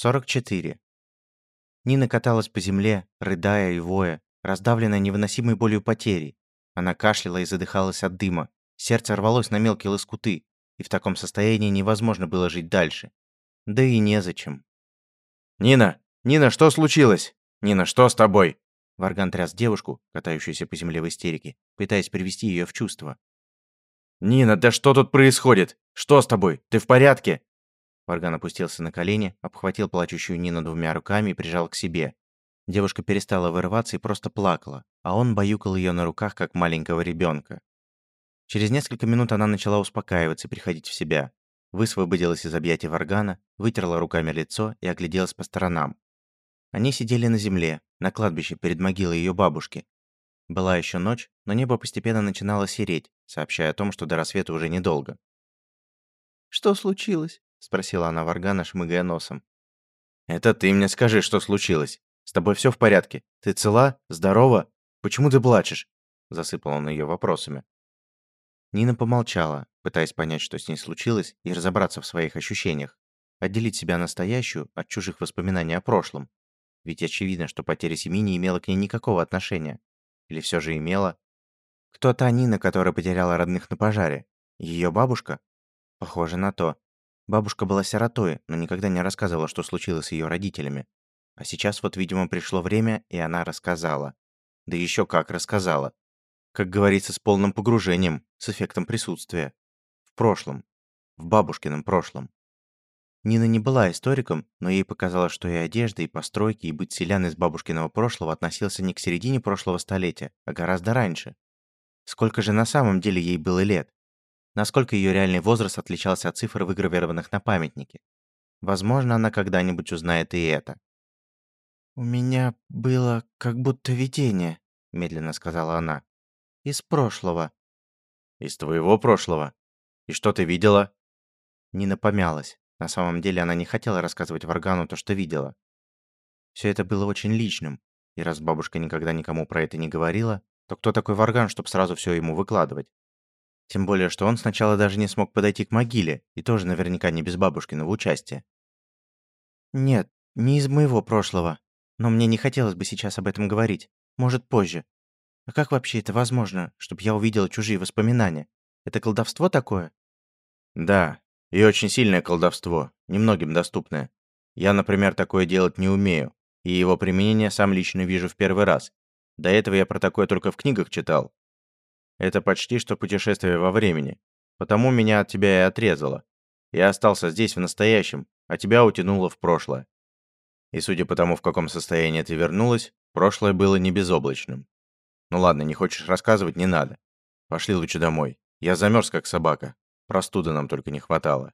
44. Нина каталась по земле, рыдая и воя, раздавленная невыносимой болью потери. Она кашляла и задыхалась от дыма. Сердце рвалось на мелкие лоскуты, и в таком состоянии невозможно было жить дальше. Да и незачем. «Нина! Нина, что случилось? Нина, что с тобой?» Варган тряс девушку, катающуюся по земле в истерике, пытаясь привести ее в чувство. «Нина, да что тут происходит? Что с тобой? Ты в порядке?» Варган опустился на колени, обхватил плачущую Нину двумя руками и прижал к себе. Девушка перестала вырываться и просто плакала, а он баюкал ее на руках, как маленького ребенка. Через несколько минут она начала успокаиваться и приходить в себя. Высвободилась из объятий Варгана, вытерла руками лицо и огляделась по сторонам. Они сидели на земле, на кладбище перед могилой ее бабушки. Была еще ночь, но небо постепенно начинало сереть, сообщая о том, что до рассвета уже недолго. «Что случилось?» — спросила она Варгана, шмыгая носом. «Это ты мне скажи, что случилось. С тобой все в порядке? Ты цела? Здорова? Почему ты плачешь?» Засыпал он ее вопросами. Нина помолчала, пытаясь понять, что с ней случилось, и разобраться в своих ощущениях. Отделить себя настоящую от чужих воспоминаний о прошлом. Ведь очевидно, что потеря семьи не имела к ней никакого отношения. Или все же имела? Кто та Нина, которая потеряла родных на пожаре? Ее бабушка? Похоже на то. Бабушка была сиротой, но никогда не рассказывала, что случилось с ее родителями. А сейчас вот, видимо, пришло время, и она рассказала. Да еще как рассказала. Как говорится, с полным погружением, с эффектом присутствия. В прошлом. В бабушкином прошлом. Нина не была историком, но ей показалось, что и одежда, и постройки, и быть селян из бабушкиного прошлого относился не к середине прошлого столетия, а гораздо раньше. Сколько же на самом деле ей было лет? Насколько ее реальный возраст отличался от цифр, выгравированных на памятнике. Возможно, она когда-нибудь узнает и это. «У меня было как будто видение», — медленно сказала она. «Из прошлого». «Из твоего прошлого? И что ты видела?» Нина помялась. На самом деле она не хотела рассказывать Варгану то, что видела. Все это было очень личным, и раз бабушка никогда никому про это не говорила, то кто такой Варган, чтобы сразу все ему выкладывать? Тем более, что он сначала даже не смог подойти к могиле, и тоже наверняка не без бабушкиного участия. «Нет, не из моего прошлого. Но мне не хотелось бы сейчас об этом говорить. Может, позже. А как вообще это возможно, чтобы я увидела чужие воспоминания? Это колдовство такое?» «Да, и очень сильное колдовство, немногим доступное. Я, например, такое делать не умею, и его применение сам лично вижу в первый раз. До этого я про такое только в книгах читал, это почти что путешествие во времени. Потому меня от тебя и отрезало. Я остался здесь в настоящем, а тебя утянуло в прошлое. И судя по тому, в каком состоянии ты вернулась, прошлое было не безоблачным. Ну ладно, не хочешь рассказывать, не надо. Пошли лучше домой. Я замерз как собака. Простуды нам только не хватало.